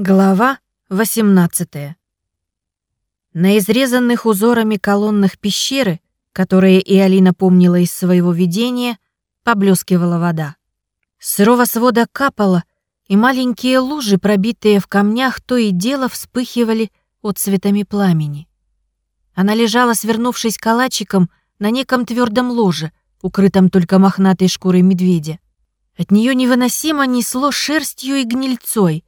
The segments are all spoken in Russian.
Глава 18. На изрезанных узорами колоннах пещеры, которые и Алина помнила из своего видения, поблескивала вода. С сырого свода капала, и маленькие лужи, пробитые в камнях, то и дело вспыхивали отцветами пламени. Она лежала, свернувшись калачиком, на неком твердом ложе, укрытом только мохнатой шкурой медведя. От нее невыносимо несло шерстью и гнильцой —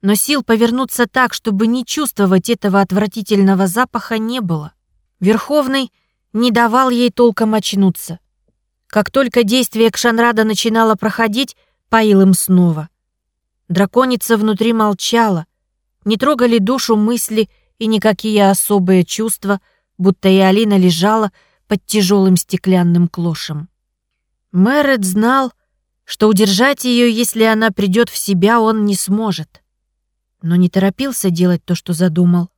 но сил повернуться так, чтобы не чувствовать этого отвратительного запаха, не было. Верховный не давал ей толком очнуться. Как только действие Кшанрада начинало проходить, поил им снова. Драконица внутри молчала, не трогали душу мысли и никакие особые чувства, будто и Алина лежала под тяжелым стеклянным клошем. Мэрет знал, что удержать ее, если она придет в себя, он не сможет но не торопился делать то, что задумал,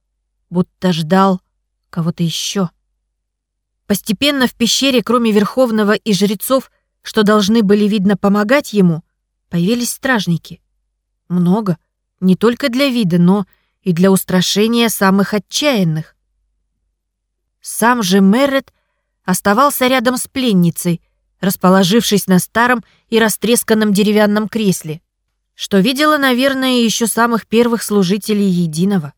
будто ждал кого-то еще. Постепенно в пещере, кроме Верховного и жрецов, что должны были, видно, помогать ему, появились стражники. Много, не только для вида, но и для устрашения самых отчаянных. Сам же Меррет оставался рядом с пленницей, расположившись на старом и растресканном деревянном кресле что видела, наверное, еще самых первых служителей Единого.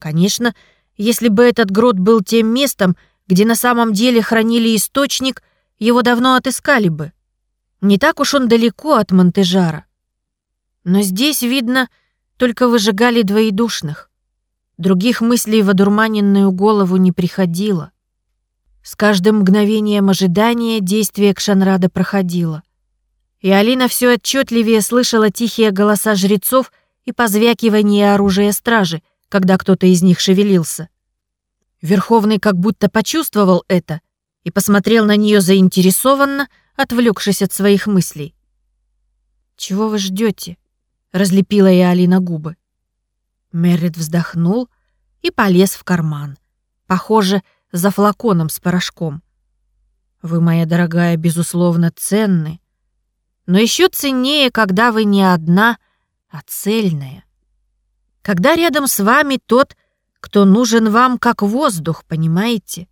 Конечно, если бы этот грот был тем местом, где на самом деле хранили источник, его давно отыскали бы. Не так уж он далеко от Монтежара. Но здесь, видно, только выжигали двоедушных. Других мыслей в одурманенную голову не приходило. С каждым мгновением ожидания действие Кшанрада проходило — и Алина все отчетливее слышала тихие голоса жрецов и позвякивание оружия стражи, когда кто-то из них шевелился. Верховный как будто почувствовал это и посмотрел на нее заинтересованно, отвлекшись от своих мыслей. «Чего вы ждете? разлепила я Алина губы. Меррит вздохнул и полез в карман. Похоже, за флаконом с порошком. «Вы, моя дорогая, безусловно, ценны, но еще ценнее, когда вы не одна, а цельная. Когда рядом с вами тот, кто нужен вам как воздух, понимаете?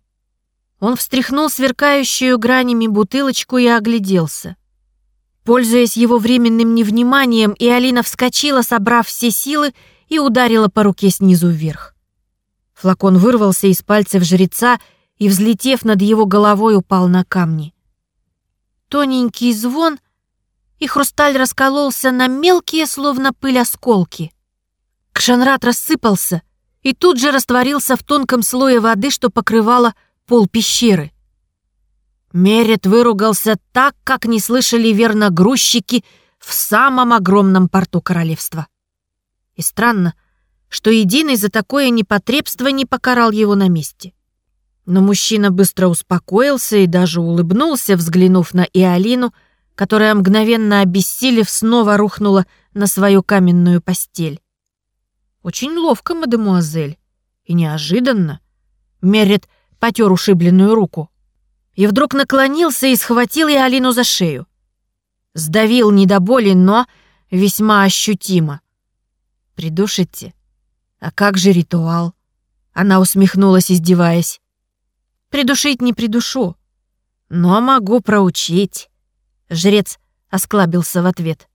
Он встряхнул сверкающую гранями бутылочку и огляделся. Пользуясь его временным невниманием, и Алина вскочила, собрав все силы, и ударила по руке снизу вверх. Флакон вырвался из пальцев жреца и, взлетев над его головой, упал на камни. Тоненький звон — и хрусталь раскололся на мелкие, словно пыль, осколки. Кшанрат рассыпался и тут же растворился в тонком слое воды, что покрывало пол пещеры. Мерет выругался так, как не слышали верно грузчики в самом огромном порту королевства. И странно, что единый за такое непотребство не покарал его на месте. Но мужчина быстро успокоился и даже улыбнулся, взглянув на Иолину, которая, мгновенно обессилев, снова рухнула на свою каменную постель. «Очень ловко, мадемуазель, и неожиданно». Меррит потер ушибленную руку. И вдруг наклонился и схватил я Алину за шею. Сдавил не до боли, но весьма ощутимо. «Придушите? А как же ритуал?» Она усмехнулась, издеваясь. «Придушить не придушу, но могу проучить». Жрец осклабился в ответ.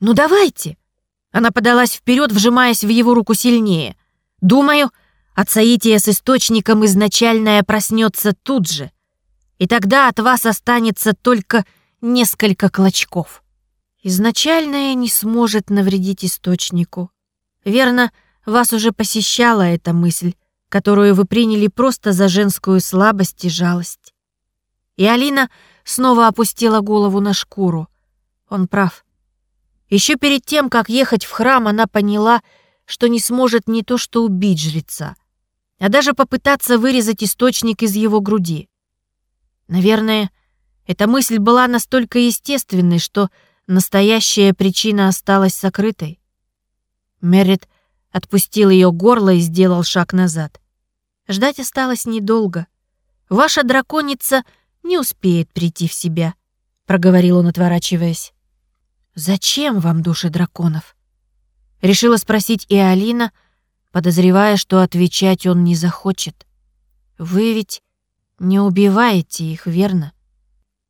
«Ну давайте!» Она подалась вперед, вжимаясь в его руку сильнее. «Думаю, от соития с источником изначальное проснется тут же, и тогда от вас останется только несколько клочков. Изначальное не сможет навредить источнику. Верно, вас уже посещала эта мысль, которую вы приняли просто за женскую слабость и жалость. И Алина снова опустила голову на шкуру. Он прав. Еще перед тем, как ехать в храм, она поняла, что не сможет не то что убить жреца, а даже попытаться вырезать источник из его груди. Наверное, эта мысль была настолько естественной, что настоящая причина осталась сокрытой. Меррит отпустил ее горло и сделал шаг назад. Ждать осталось недолго. Ваша драконица — не успеет прийти в себя», — проговорил он, отворачиваясь. «Зачем вам души драконов?» Решила спросить и Алина, подозревая, что отвечать он не захочет. «Вы ведь не убиваете их, верно?»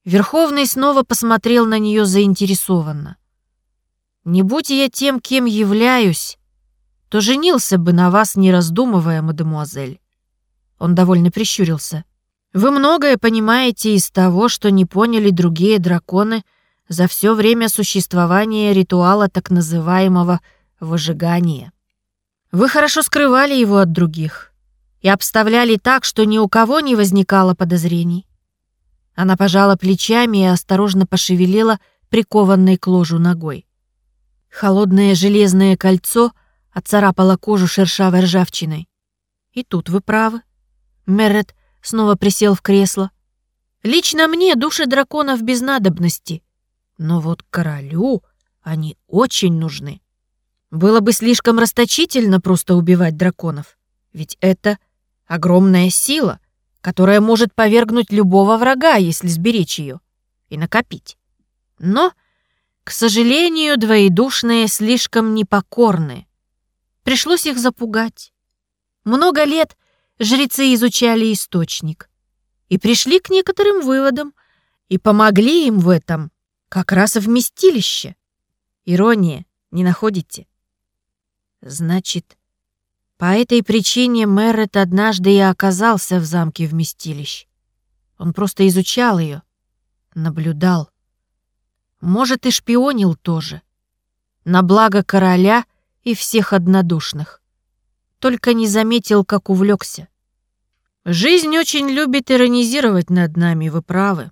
Верховный снова посмотрел на нее заинтересованно. «Не будь я тем, кем являюсь, то женился бы на вас, не раздумывая, мадемуазель». Он довольно прищурился. «Вы многое понимаете из того, что не поняли другие драконы за все время существования ритуала так называемого выжигания. Вы хорошо скрывали его от других и обставляли так, что ни у кого не возникало подозрений. Она пожала плечами и осторожно пошевелила прикованной к ложу ногой. Холодное железное кольцо отцарапало кожу шершавой ржавчиной. И тут вы правы. Меррет снова присел в кресло. Лично мне души драконов без надобности. Но вот королю они очень нужны. Было бы слишком расточительно просто убивать драконов. Ведь это огромная сила, которая может повергнуть любого врага, если сберечь ее и накопить. Но, к сожалению, двоедушные слишком непокорны. Пришлось их запугать. Много лет жрецы изучали источник и пришли к некоторым выводам, и помогли им в этом как раз вместилище. Ирония, не находите? Значит, по этой причине Мэррет однажды и оказался в замке вместилищ. Он просто изучал ее, наблюдал. Может, и шпионил тоже. На благо короля и всех однодушных. Только не заметил, как увлекся. Жизнь очень любит иронизировать над нами, вы правы.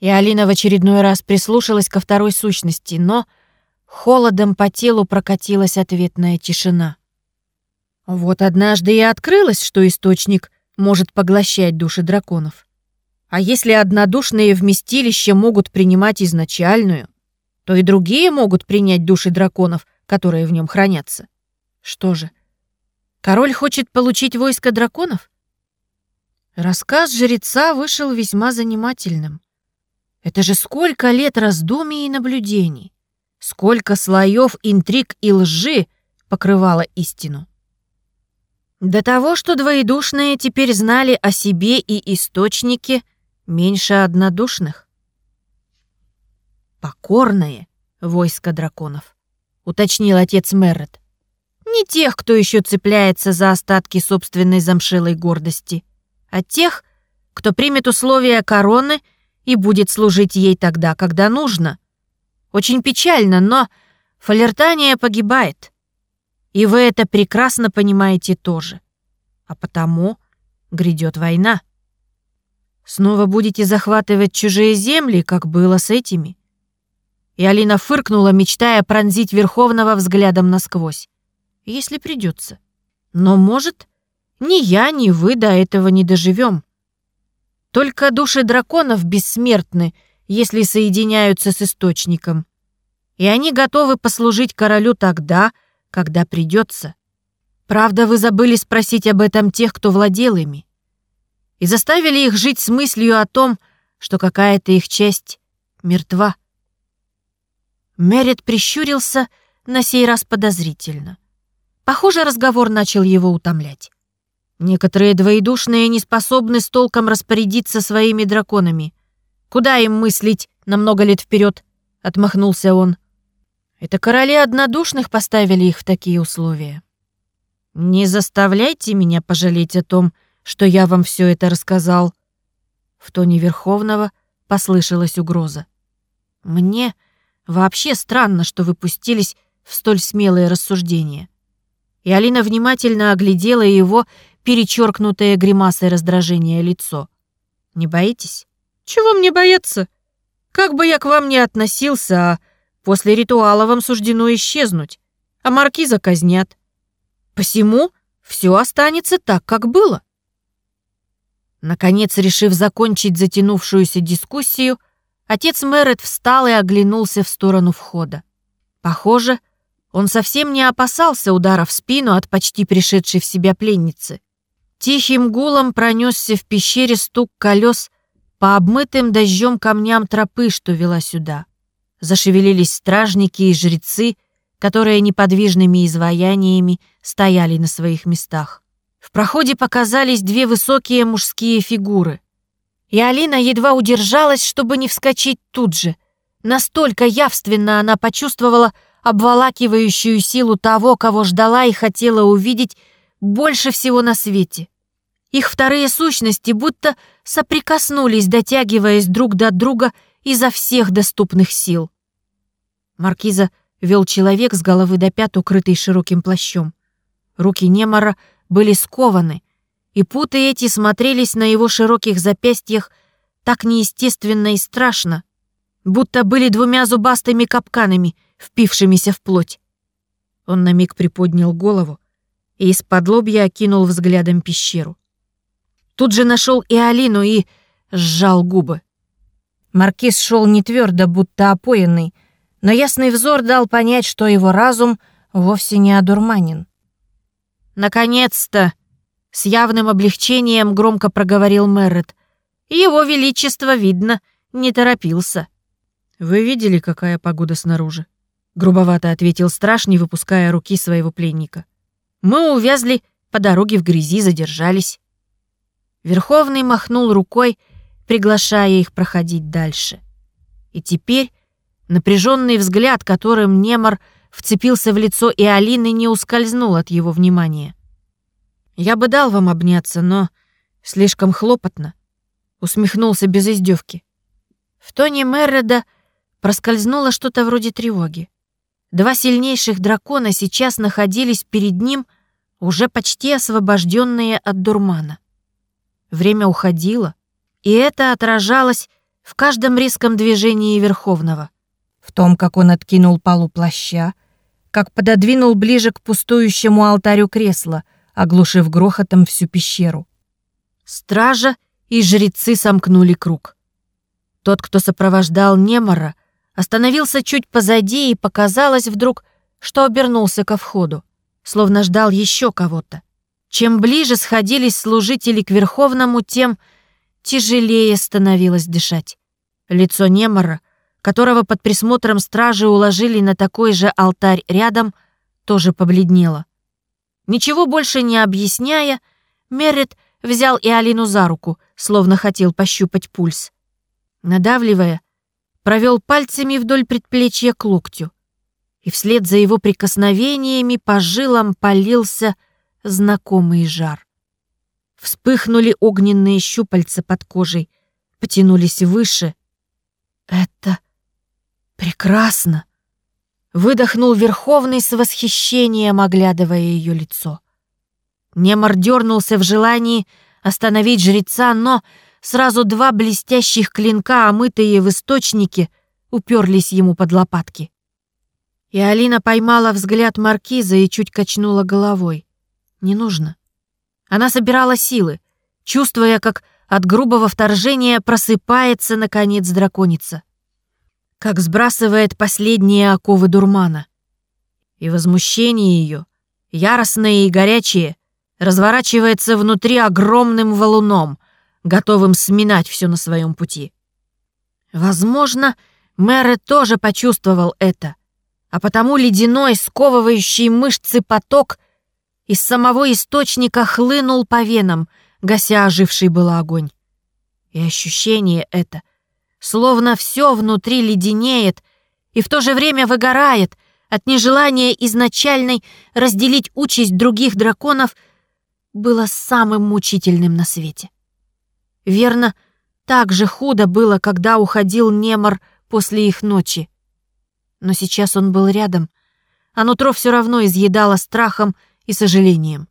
И Алина в очередной раз прислушалась ко второй сущности, но Холодом по телу прокатилась ответная тишина. Вот однажды и открылось, что источник может поглощать души драконов. А если однодушные вместилища могут принимать изначальную, то и другие могут принять души драконов, которые в нем хранятся. Что же, король хочет получить войско драконов? Рассказ жреца вышел весьма занимательным. Это же сколько лет раздумий и наблюдений. Сколько слоев интриг и лжи покрывало истину. До того, что двоедушные теперь знали о себе и источнике меньше однодушных. «Покорное войско драконов», — уточнил отец Меррет. «Не тех, кто еще цепляется за остатки собственной замшелой гордости, а тех, кто примет условия короны и будет служить ей тогда, когда нужно, очень печально, но фалертания погибает. И вы это прекрасно понимаете тоже. А потому грядет война. Снова будете захватывать чужие земли, как было с этими. И Алина фыркнула, мечтая пронзить Верховного взглядом насквозь. Если придется. Но, может, ни я, ни вы до этого не доживем. Только души драконов бессмертны — если соединяются с источником. И они готовы послужить королю тогда, когда придется. Правда, вы забыли спросить об этом тех, кто владел ими. И заставили их жить с мыслью о том, что какая-то их часть мертва. Мерит прищурился на сей раз подозрительно. Похоже, разговор начал его утомлять. Некоторые двоедушные не способны с толком распорядиться своими драконами. Куда им мыслить на много лет вперед? Отмахнулся он. Это короли однодушных поставили их в такие условия. Не заставляйте меня пожалеть о том, что я вам все это рассказал. В тоне Верховного послышалась угроза. Мне вообще странно, что вы пустились в столь смелые рассуждения. И Алина внимательно оглядела его перечеркнутое гримасой раздражения лицо. Не боитесь? Чего мне бояться? Как бы я к вам ни относился, а после ритуала вам суждено исчезнуть, а маркиза казнят. Посему все останется так, как было. Наконец, решив закончить затянувшуюся дискуссию, отец Мэрет встал и оглянулся в сторону входа. Похоже, он совсем не опасался удара в спину от почти пришедшей в себя пленницы. Тихим гулом пронесся в пещере стук колес по обмытым дождем камням тропы, что вела сюда. Зашевелились стражники и жрецы, которые неподвижными изваяниями стояли на своих местах. В проходе показались две высокие мужские фигуры. И Алина едва удержалась, чтобы не вскочить тут же. Настолько явственно она почувствовала обволакивающую силу того, кого ждала и хотела увидеть больше всего на свете. Их вторые сущности будто соприкоснулись, дотягиваясь друг до друга изо всех доступных сил. Маркиза вел человек с головы до пят, укрытый широким плащом. Руки Немара были скованы, и путы эти смотрелись на его широких запястьях так неестественно и страшно, будто были двумя зубастыми капканами, впившимися в плоть. Он на миг приподнял голову и из-под лобья окинул взглядом пещеру. Тут же нашел и Алину и сжал губы. Маркиз шел не твердо, будто опоенный, но ясный взор дал понять, что его разум вовсе не одурманен. «Наконец-то!» — с явным облегчением громко проговорил Меррет. «Его Величество, видно, не торопился». «Вы видели, какая погода снаружи?» — грубовато ответил страж, не выпуская руки своего пленника. «Мы увязли по дороге в грязи, задержались». Верховный махнул рукой, приглашая их проходить дальше. И теперь напряженный взгляд, которым Немор вцепился в лицо и Алины, не ускользнул от его внимания. «Я бы дал вам обняться, но слишком хлопотно», — усмехнулся без издевки. В тоне Мерреда проскользнуло что-то вроде тревоги. Два сильнейших дракона сейчас находились перед ним, уже почти освобожденные от дурмана. Время уходило, и это отражалось в каждом резком движении Верховного. В том, как он откинул полу плаща, как пододвинул ближе к пустующему алтарю кресла, оглушив грохотом всю пещеру. Стража и жрецы сомкнули круг. Тот, кто сопровождал Немора, остановился чуть позади и показалось вдруг, что обернулся ко входу, словно ждал еще кого-то. Чем ближе сходились служители к Верховному, тем тяжелее становилось дышать. Лицо Немора, которого под присмотром стражи уложили на такой же алтарь рядом, тоже побледнело. Ничего больше не объясняя, Меррит взял и Алину за руку, словно хотел пощупать пульс. Надавливая, провел пальцами вдоль предплечья к локтю, и вслед за его прикосновениями по жилам полился знакомый жар. Вспыхнули огненные щупальца под кожей, потянулись выше. «Это прекрасно!» Выдохнул Верховный с восхищением, оглядывая ее лицо. Немор дернулся в желании остановить жреца, но Сразу два блестящих клинка, омытые в источнике, уперлись ему под лопатки. И Алина поймала взгляд маркиза и чуть качнула головой. Не нужно. Она собирала силы, чувствуя, как от грубого вторжения просыпается, наконец, драконица. Как сбрасывает последние оковы дурмана. И возмущение ее, яростное и горячее, разворачивается внутри огромным валуном, готовым сминать все на своем пути. Возможно, Мэре тоже почувствовал это, а потому ледяной, сковывающий мышцы поток из самого источника хлынул по венам, гася оживший был огонь. И ощущение это, словно все внутри леденеет и в то же время выгорает от нежелания изначальной разделить участь других драконов, было самым мучительным на свете. Верно, так же худо было, когда уходил Немор после их ночи. Но сейчас он был рядом, а нутро все равно изъедало страхом и сожалением.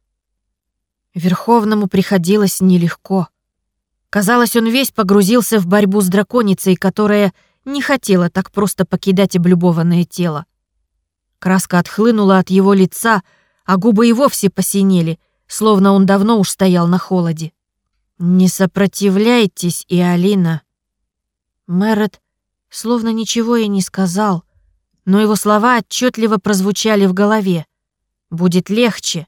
Верховному приходилось нелегко. Казалось, он весь погрузился в борьбу с драконицей, которая не хотела так просто покидать облюбованное тело. Краска отхлынула от его лица, а губы и вовсе посинели, словно он давно уж стоял на холоде. «Не сопротивляйтесь, и Алина!» Мэрот словно ничего и не сказал, но его слова отчетливо прозвучали в голове. «Будет легче».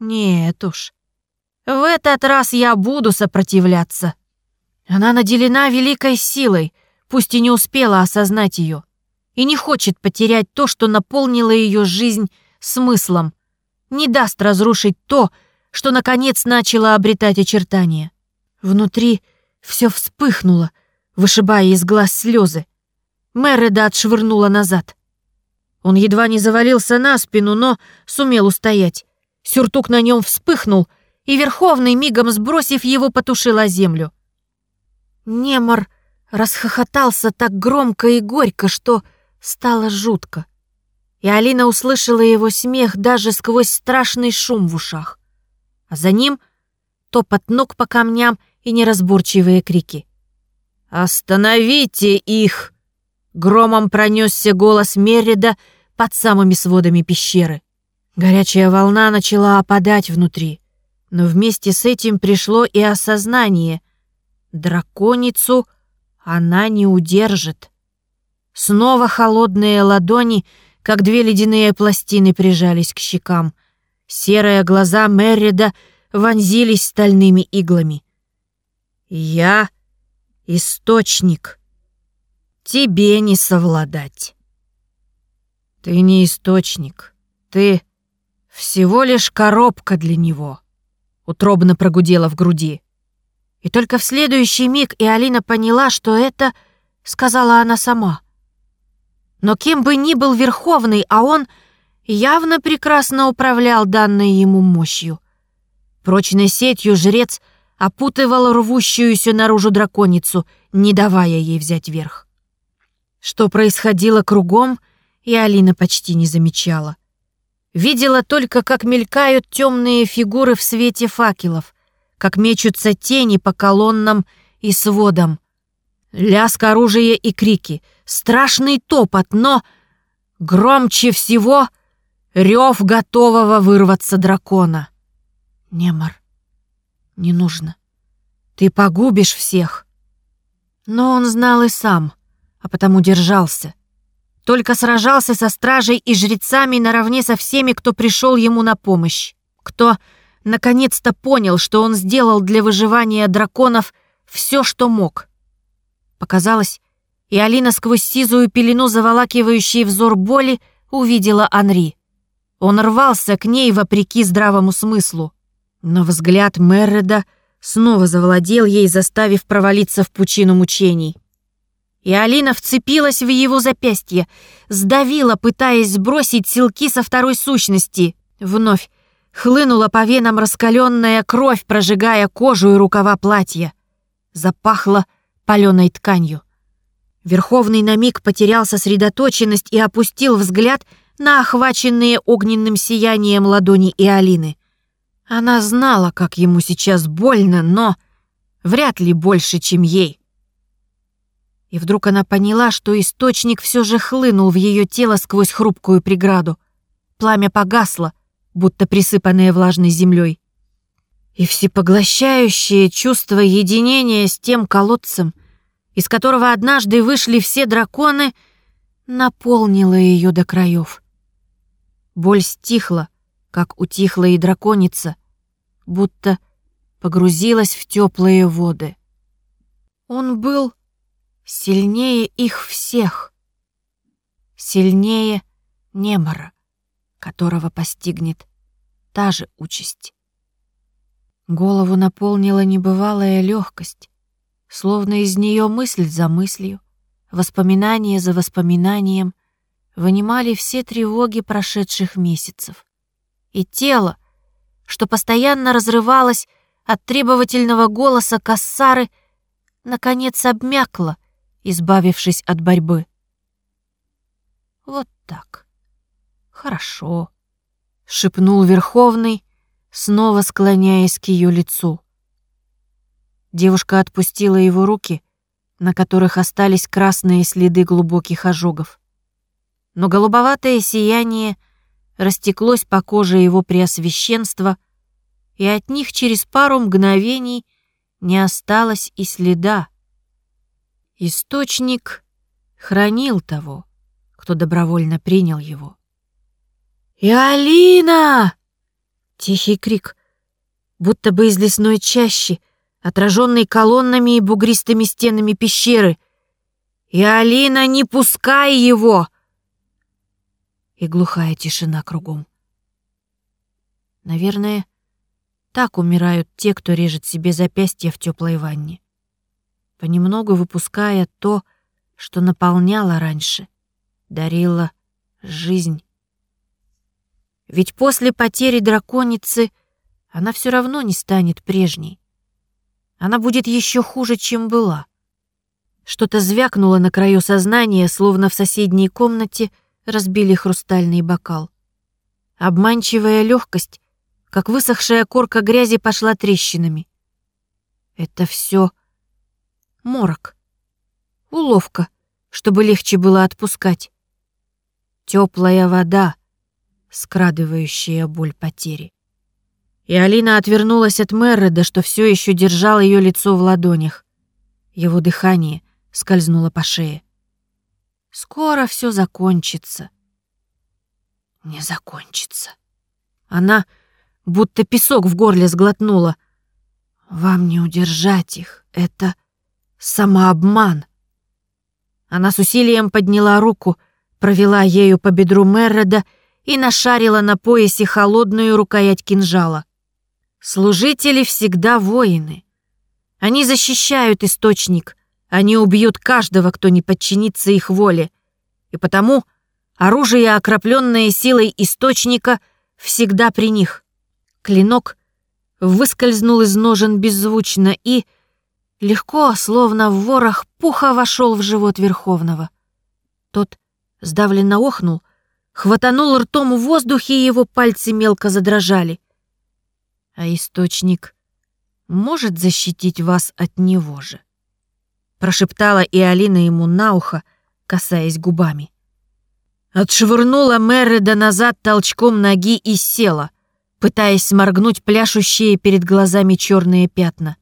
«Нет уж. В этот раз я буду сопротивляться». Она наделена великой силой, пусть и не успела осознать ее. и не хочет потерять то, что наполнило ее жизнь смыслом, не даст разрушить то, что, наконец, начало обретать очертания. Внутри все вспыхнуло, вышибая из глаз слезы. Мереда отшвырнула назад. Он едва не завалился на спину, но сумел устоять. Сюртук на нем вспыхнул, и Верховный, мигом сбросив его, потушил о землю. Немор расхохотался так громко и горько, что стало жутко. И Алина услышала его смех даже сквозь страшный шум в ушах. А за ним топот ног по камням и неразборчивые крики. «Остановите их!» Громом пронесся голос Меррида под самыми сводами пещеры. Горячая волна начала опадать внутри, но вместе с этим пришло и осознание. Драконицу она не удержит. Снова холодные ладони, как две ледяные пластины, прижались к щекам. Серые глаза Меррида вонзились стальными иглами. «Я — источник. Тебе не совладать». «Ты не источник. Ты всего лишь коробка для него», — утробно прогудела в груди. И только в следующий миг и Алина поняла, что это сказала она сама. Но кем бы ни был Верховный, а он явно прекрасно управлял данной ему мощью. Прочной сетью жрец опутывал рвущуюся наружу драконицу, не давая ей взять верх. Что происходило кругом, и Алина почти не замечала. Видела только, как мелькают темные фигуры в свете факелов, как мечутся тени по колоннам и сводам. Лязг оружия и крики, страшный топот, но громче всего рев готового вырваться дракона. Немар, не нужно. Ты погубишь всех. Но он знал и сам, а потому держался. Только сражался со стражей и жрецами наравне со всеми, кто пришел ему на помощь. Кто наконец-то понял, что он сделал для выживания драконов все, что мог. Показалось, и Алина сквозь сизую пелену, заволакивающей взор боли, увидела Анри. Он рвался к ней вопреки здравому смыслу. Но взгляд Мерреда снова завладел ей, заставив провалиться в пучину мучений и Алина вцепилась в его запястье, сдавила, пытаясь сбросить силки со второй сущности. Вновь хлынула по венам раскаленная кровь, прожигая кожу и рукава платья. Запахло паленой тканью. Верховный на миг потерял сосредоточенность и опустил взгляд на охваченные огненным сиянием ладони и Алины. Она знала, как ему сейчас больно, но вряд ли больше, чем ей. И вдруг она поняла, что источник все же хлынул в ее тело сквозь хрупкую преграду. Пламя погасло, будто присыпанное влажной землей. И всепоглощающее чувство единения с тем колодцем, из которого однажды вышли все драконы, наполнило ее до краев. Боль стихла, как утихла и драконица, будто погрузилась в теплые воды. Он был сильнее их всех, сильнее Немора, которого постигнет та же участь. Голову наполнила небывалая легкость, словно из нее мысль за мыслью, воспоминание за воспоминанием вынимали все тревоги прошедших месяцев. И тело, что постоянно разрывалось от требовательного голоса Кассары, наконец обмякло — избавившись от борьбы. «Вот так. Хорошо», — шепнул Верховный, снова склоняясь к ее лицу. Девушка отпустила его руки, на которых остались красные следы глубоких ожогов. Но голубоватое сияние растеклось по коже его преосвященства, и от них через пару мгновений не осталось и следа. Источник хранил того, кто добровольно принял его. «И Алина!» Тихий крик, будто бы из лесной чащи, отраженный колоннами и бугристыми стенами пещеры. И Алина, не пускай его!» И глухая тишина кругом. Наверное, так умирают те, кто режет себе запястья в теплой ванне, понемногу выпуская то, что наполняло раньше, дарило жизнь. Ведь после потери драконицы она все равно не станет прежней. Она будет еще хуже, чем была. Что-то звякнуло на краю сознания, словно в соседней комнате разбили хрустальный бокал. Обманчивая легкость, как высохшая корка грязи, пошла трещинами. Это все морок. Уловка, чтобы легче было отпускать. Теплая вода, скрадывающая боль потери. И Алина отвернулась от Мерреда, что все еще держал ее лицо в ладонях. Его дыхание скользнуло по шее. Скоро все закончится. Не закончится. Она будто песок в горле сглотнула. Вам не удержать их. Это самообман. Она с усилием подняла руку, провела ею по бедру Мерреда и нашарила на поясе холодную рукоять кинжала. Служители всегда воины. Они защищают источник, они убьют каждого, кто не подчинится их воле. И потому оружие, окропленное силой источника, всегда при них. Клинок выскользнул из ножен беззвучно и, легко, словно в ворох пуха, вошел в живот Верховного. Тот сдавленно охнул, хватанул ртом в воздухе, и его пальцы мелко задрожали — а источник может защитить вас от него же. Прошептала и Алина ему на ухо, касаясь губами. Отшвырнула Мерреда назад толчком ноги и села, пытаясь сморгнуть пляшущие перед глазами черные пятна.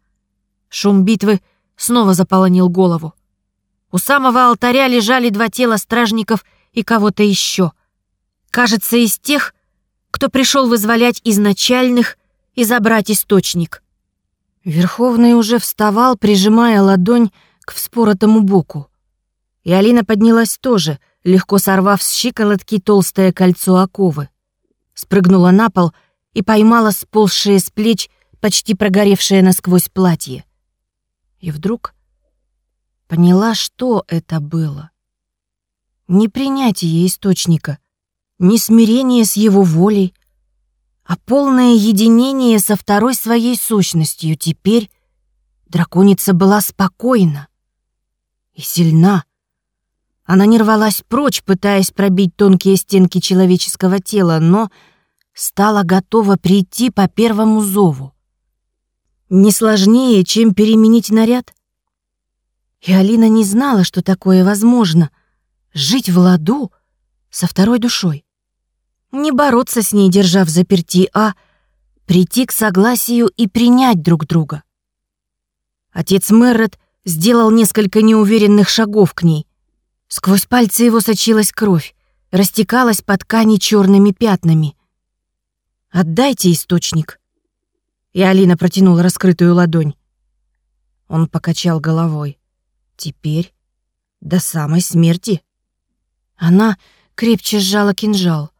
Шум битвы снова заполонил голову. У самого алтаря лежали два тела стражников и кого-то еще. Кажется, из тех, кто пришел вызволять изначальных и забрать источник. Верховный уже вставал, прижимая ладонь к вспоротому боку. И Алина поднялась тоже, легко сорвав с щиколотки толстое кольцо оковы. Спрыгнула на пол и поймала сползшее с плеч почти прогоревшее насквозь платье. И вдруг поняла, что это было. Не принятие источника, не смирение с его волей, а полное единение со второй своей сущностью. Теперь драконица была спокойна и сильна. Она не рвалась прочь, пытаясь пробить тонкие стенки человеческого тела, но стала готова прийти по первому зову. Не сложнее, чем переменить наряд. И Алина не знала, что такое возможно — жить в ладу со второй душой. Не бороться с ней, держа в заперти, а прийти к согласию и принять друг друга. Отец Меррет сделал несколько неуверенных шагов к ней. Сквозь пальцы его сочилась кровь, растекалась по ткани черными пятнами. «Отдайте источник». И Алина протянула раскрытую ладонь. Он покачал головой. «Теперь до самой смерти». Она крепче сжала кинжал.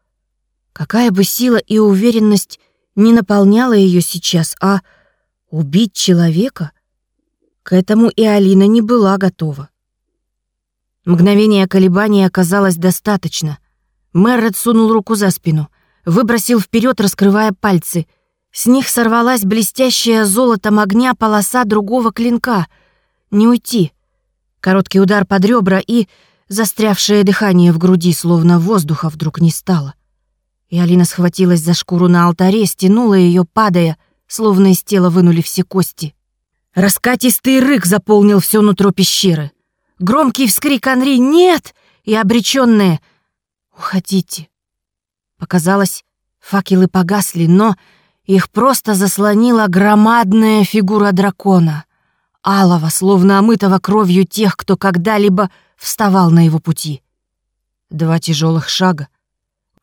Какая бы сила и уверенность не наполняла ее сейчас, а убить человека? К этому и Алина не была готова. Мгновение колебания оказалось достаточно. Мэррет сунул руку за спину, выбросил вперед, раскрывая пальцы. С них сорвалась блестящая золотом огня полоса другого клинка. Не уйти. Короткий удар под ребра и застрявшее дыхание в груди, словно воздуха вдруг не стало. И Алина схватилась за шкуру на алтаре, стянула ее, падая, словно из тела вынули все кости. Раскатистый рык заполнил все нутро пещеры. Громкий вскрик Анри «Нет!» и обречённое «Уходите». Показалось, факелы погасли, но их просто заслонила громадная фигура дракона, алого, словно омытого кровью тех, кто когда-либо вставал на его пути. Два тяжелых шага,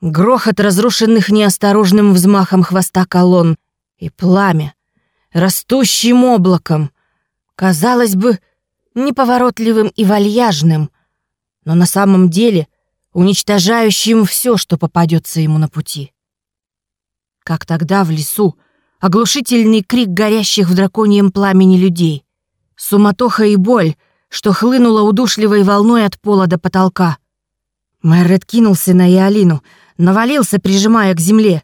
Грохот разрушенных неосторожным взмахом хвоста колонн и пламя, растущим облаком, казалось бы, неповоротливым и вальяжным, но на самом деле уничтожающим все, что попадется ему на пути. Как тогда в лесу, оглушительный крик горящих в драконьем пламени людей, суматоха и боль, что хлынула удушливой волной от пола до потолка. Мэррет кинулся на Иолину, навалился, прижимая к земле.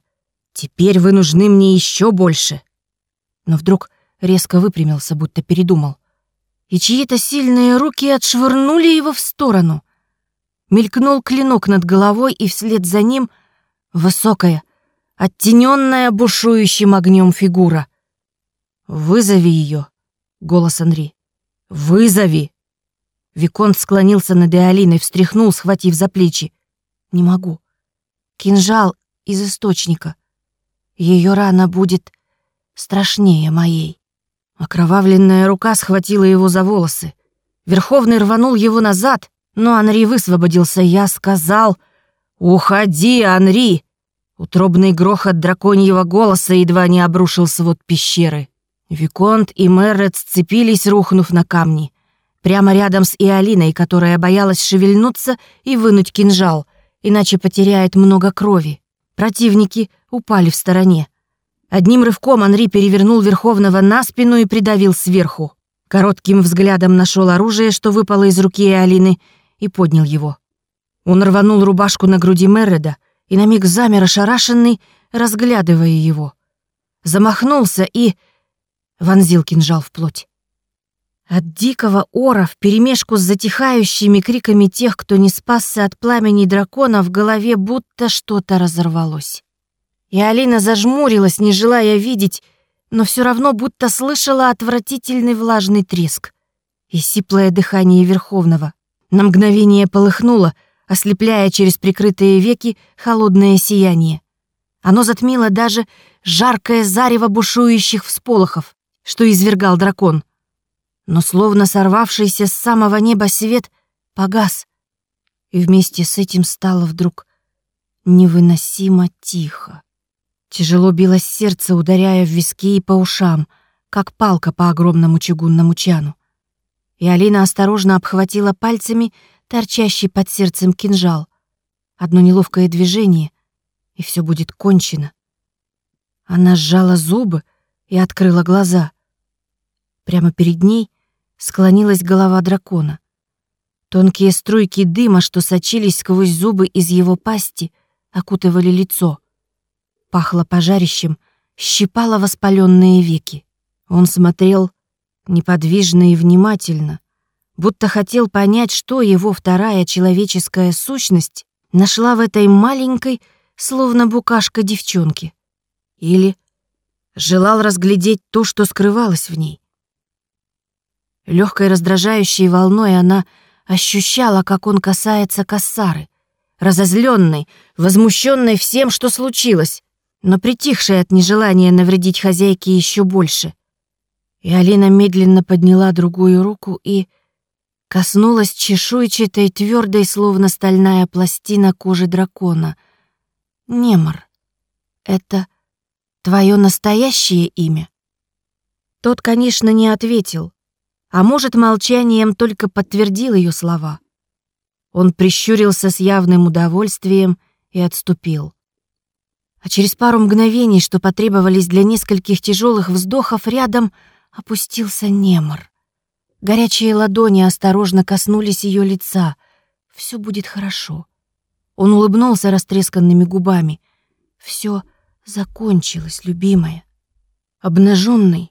«Теперь вы нужны мне еще больше». Но вдруг резко выпрямился, будто передумал. И чьи-то сильные руки отшвырнули его в сторону. Мелькнул клинок над головой, и вслед за ним высокая, оттененная бушующим огнем фигура. «Вызови ее», — голос Анри. «Вызови!» Виконт склонился над Эолиной, встряхнул, схватив за плечи. «Не могу. Кинжал из источника. Ее рана будет страшнее моей». Окровавленная рука схватила его за волосы. Верховный рванул его назад, но Анри высвободился. Я сказал «Уходи, Анри!» Утробный грохот драконьего голоса едва не обрушился вот пещеры. Виконт и Меррет сцепились, рухнув на камни. Прямо рядом с Иолиной, которая боялась шевельнуться и вынуть кинжал, иначе потеряет много крови. Противники упали в стороне. Одним рывком Анри перевернул Верховного на спину и придавил сверху. Коротким взглядом нашел оружие, что выпало из руки Иолины, и поднял его. Он рванул рубашку на груди Мерреда и на миг замер ошарашенный, разглядывая его. Замахнулся и вонзил кинжал в плоть. От дикого ора вперемешку с затихающими криками тех, кто не спасся от пламени дракона, в голове будто что-то разорвалось. И Алина зажмурилась, не желая видеть, но все равно будто слышала отвратительный влажный треск и сиплое дыхание Верховного. На мгновение полыхнуло, ослепляя через прикрытые веки холодное сияние. Оно затмило даже жаркое зарево бушующих всполохов что извергал дракон. Но словно сорвавшийся с самого неба свет погас, и вместе с этим стало вдруг невыносимо тихо. Тяжело билось сердце, ударяя в виски и по ушам, как палка по огромному чугунному чану. И Алина осторожно обхватила пальцами торчащий под сердцем кинжал. Одно неловкое движение, и все будет кончено. Она сжала зубы и открыла глаза. Прямо перед ней склонилась голова дракона. Тонкие струйки дыма, что сочились сквозь зубы из его пасти, окутывали лицо. Пахло пожарищем, щипало воспаленные веки. Он смотрел неподвижно и внимательно, будто хотел понять, что его вторая человеческая сущность нашла в этой маленькой, словно букашка девчонки. Или желал разглядеть то, что скрывалось в ней. Легкой раздражающей волной она ощущала, как он касается Кассары, разозленной, возмущенной всем, что случилось, но притихшей от нежелания навредить хозяйке еще больше. И Алина медленно подняла другую руку и коснулась чешуйчатой, твердой, словно стальная пластина кожи дракона. Немор, это твое настоящее имя? Тот, конечно, не ответил, а может, молчанием только подтвердил ее слова. Он прищурился с явным удовольствием и отступил. А через пару мгновений, что потребовались для нескольких тяжелых вздохов, рядом опустился немор. Горячие ладони осторожно коснулись ее лица. Все будет хорошо. Он улыбнулся растресканными губами. Все закончилось, любимая. Обнаженный,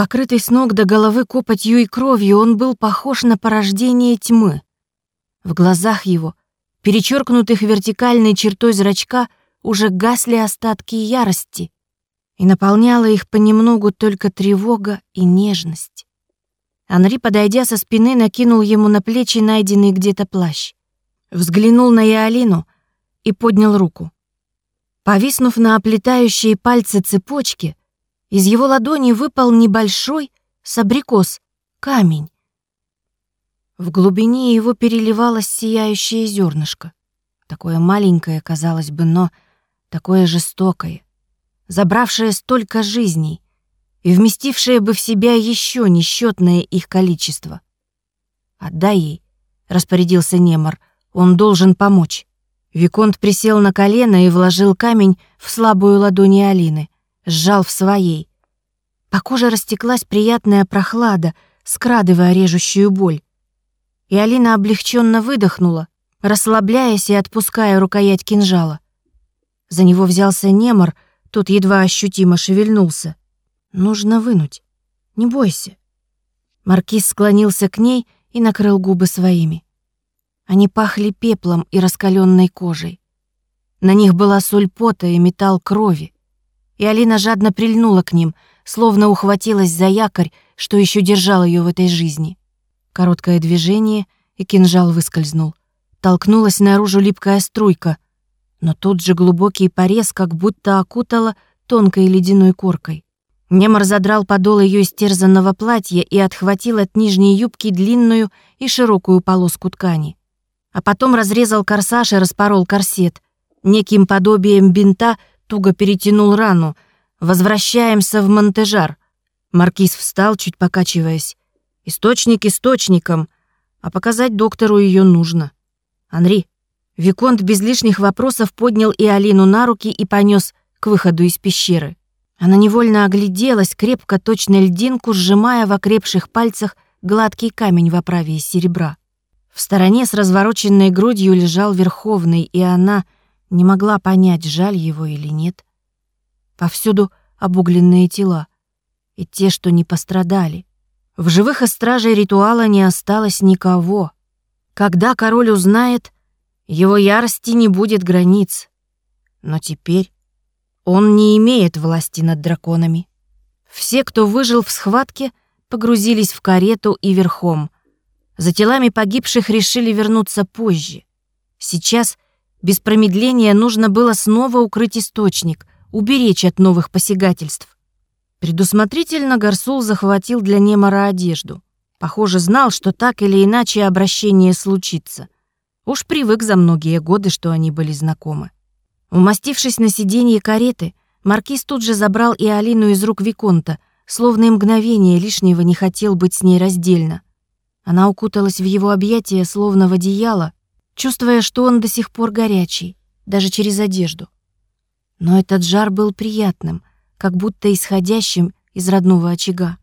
Покрытый с ног до головы копотью и кровью, он был похож на порождение тьмы. В глазах его, перечеркнутых вертикальной чертой зрачка, уже гасли остатки ярости, и наполняла их понемногу только тревога и нежность. Анри, подойдя со спины, накинул ему на плечи найденный где-то плащ. Взглянул на Яолину и поднял руку. Повиснув на оплетающие пальцы цепочки, из его ладони выпал небольшой с абрикос камень. В глубине его переливалось сияющее зернышко. Такое маленькое, казалось бы, но такое жестокое, забравшее столько жизней и вместившее бы в себя еще несчетное их количество. Отдай ей, распорядился Немор. «Он должен помочь». Виконт присел на колено и вложил камень в слабую ладони Алины, сжал в своей. По коже растеклась приятная прохлада, скрадывая режущую боль. И Алина облегченно выдохнула, расслабляясь и отпуская рукоять кинжала. За него взялся Немор, тот едва ощутимо шевельнулся. «Нужно вынуть. Не бойся». Маркиз склонился к ней и накрыл губы своими. Они пахли пеплом и раскаленной кожей. На них была соль пота и металл крови. И Алина жадно прильнула к ним, словно ухватилась за якорь, что еще держал ее в этой жизни. Короткое движение, и кинжал выскользнул. Толкнулась наружу липкая струйка, но тут же глубокий порез как будто окутала тонкой ледяной коркой. Немор задрал подол ее истерзанного платья и отхватил от нижней юбки длинную и широкую полоску ткани а потом разрезал корсаж и распорол корсет. Неким подобием бинта туго перетянул рану. «Возвращаемся в Монтежар». Маркиз встал, чуть покачиваясь. «Источник источником, а показать доктору ее нужно». «Анри». Виконт без лишних вопросов поднял и Алину на руки и понес к выходу из пещеры. Она невольно огляделась, крепко, точно льдинку, сжимая в окрепших пальцах гладкий камень в оправе из серебра. В стороне с развороченной грудью лежал Верховный, и она не могла понять, жаль его или нет. Повсюду обугленные тела, и те, что не пострадали. В живых стражей ритуала не осталось никого. Когда король узнает, его ярости не будет границ. Но теперь он не имеет власти над драконами. Все, кто выжил в схватке, погрузились в карету и верхом — за телами погибших решили вернуться позже. Сейчас без промедления нужно было снова укрыть источник, уберечь от новых посягательств. Предусмотрительно Гарсул захватил для Немора одежду. Похоже, знал, что так или иначе обращение случится. Уж привык за многие годы, что они были знакомы. Умастившись на сиденье кареты, Маркиз тут же забрал и Алину из рук Виконта, словно и мгновение лишнего не хотел быть с ней раздельно. Она укуталась в его объятия, словно в одеяло, чувствуя, что он до сих пор горячий, даже через одежду. Но этот жар был приятным, как будто исходящим из родного очага.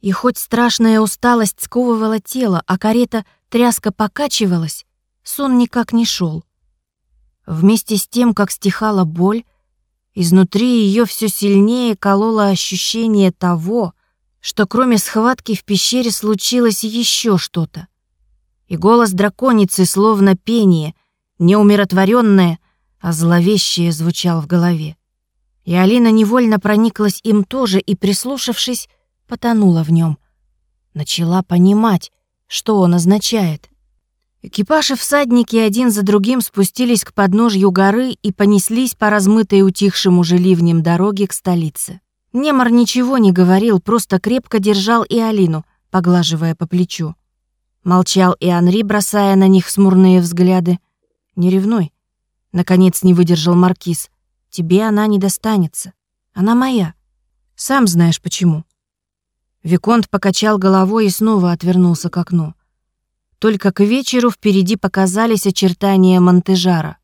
И хоть страшная усталость сковывала тело, а карета тряска покачивалась, сон никак не шел. Вместе с тем, как стихала боль, изнутри ее все сильнее кололо ощущение того, что кроме схватки в пещере случилось еще что-то. И голос драконицы, словно пение, неумиротворенное, а зловещее звучал в голове. И Алина невольно прониклась им тоже и, прислушавшись, потонула в нем. Начала понимать, что он означает. Экипаж и всадники один за другим спустились к подножью горы и понеслись по размытой утихшим уже ливнем дороге к столице. Немор ничего не говорил, просто крепко держал и Алину, поглаживая по плечу. Молчал и Анри, бросая на них смурные взгляды. «Не ревнуй», — наконец не выдержал Маркиз. «Тебе она не достанется. Она моя. Сам знаешь почему». Виконт покачал головой и снова отвернулся к окну. Только к вечеру впереди показались очертания Монтежара.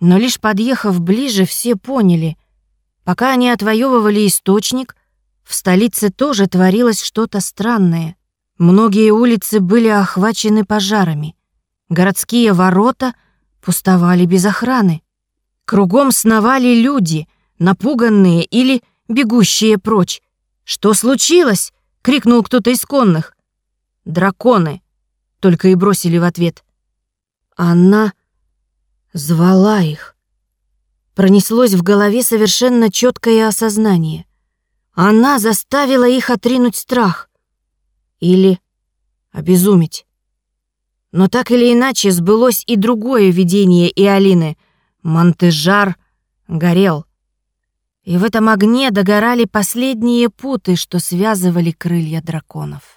Но лишь подъехав ближе, все поняли, Пока они отвоевывали источник, в столице тоже творилось что-то странное. Многие улицы были охвачены пожарами. Городские ворота пустовали без охраны. Кругом сновали люди, напуганные или бегущие прочь. «Что случилось?» — крикнул кто-то из конных. «Драконы!» — только и бросили в ответ. Она звала их. Пронеслось в голове совершенно четкое осознание. Она заставила их отринуть страх. Или обезумить. Но так или иначе сбылось и другое видение и Алины. Монтежар горел. И в этом огне догорали последние путы, что связывали крылья драконов.